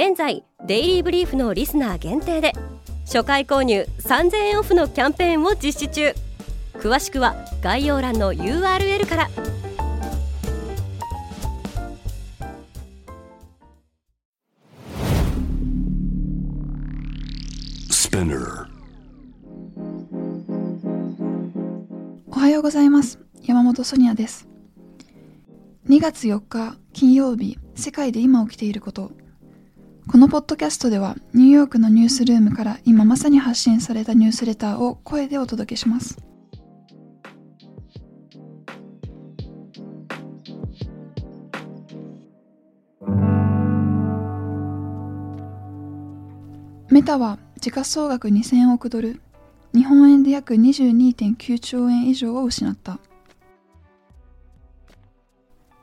現在デイリーブリーフのリスナー限定で初回購入3000円オフのキャンペーンを実施中。詳しくは概要欄の URL から。おはようございます。山本ソニアです。2月4日金曜日世界で今起きていることこのポッドキャストではニューヨークのニュースルームから今まさに発信されたニュースレターを声でお届けします。メタは時価総額2000億ドル、日本円で約22.9兆円以上を失った。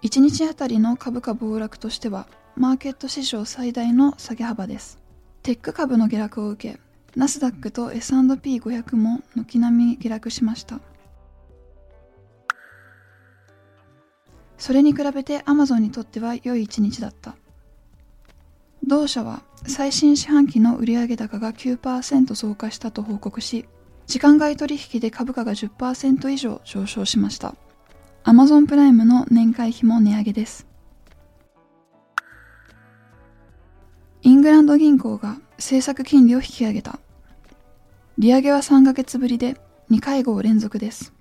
1日あたりの株価暴落としてはマーケット史上最大の下げ幅です。テック株の下落を受け、ナスダックと S&P500 も軒並み下落しました。それに比べてアマゾンにとっては良い一日だった。同社は最新四半期の売上高が9%増加したと報告し、時間外取引で株価が10%以上上昇しました。アマゾンプライムの年会費も値上げです。グランド銀行が政策金利を引き上げた。利上げは3ヶ月ぶりで2会合連続です。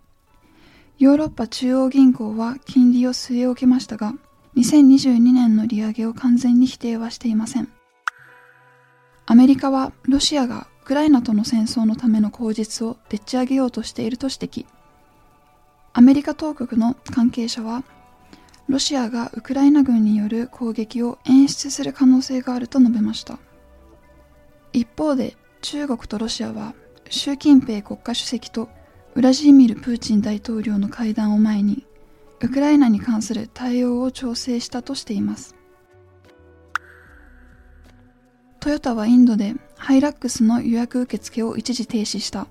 ヨーロッパ中央銀行は金利を据え置きましたが、2022年の利上げを完全に否定はしていません。アメリカはロシアがウクライナとの戦争のための口実をでっち上げようとしていると指摘。アメリカ当局の関係者はロシアがウクライナ軍による攻撃を演出する可能性があると述べました。一方で中国とロシアは習近平国家主席とウラジーミル・プーチン大統領の会談を前にウクライナに関する対応を調整したとしています。トヨタはインドでハイラックスの予約受付を一時停止した。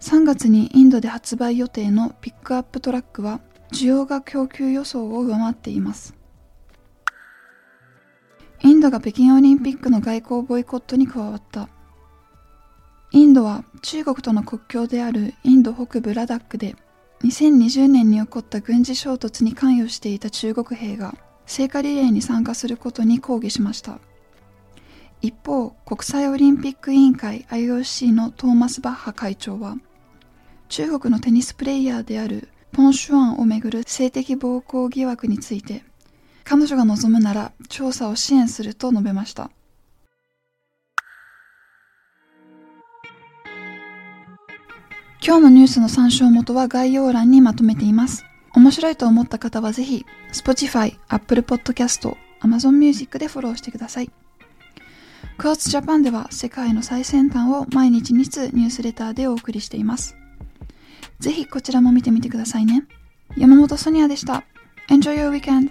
3月にインドで発売予定のピックアップトラックは需要が供給予想を上回っています。インドが北京オリンピックの外交ボイコットに加わった。インドは中国との国境であるインド北部ラダックで2020年に起こった軍事衝突に関与していた中国兵が聖火リレーに参加することに抗議しました。一方国際オリンピック委員会 IOC のトーマス・バッハ会長は中国のテニスプレイヤーであるポン・シュアンをめぐる性的暴行疑惑について彼女が望むなら調査を支援すると述べました。今日のニュースの参照元は概要欄にまとめています。面白いと思った方はぜひ Spotify、Apple Podcast、Amazon Music でフォローしてください。クワーツジャパンでは世界の最先端を毎日2通ニュースレターでお送りしています。ぜひこちらも見てみてくださいね。山本ソニアでした。Enjoy your weekend!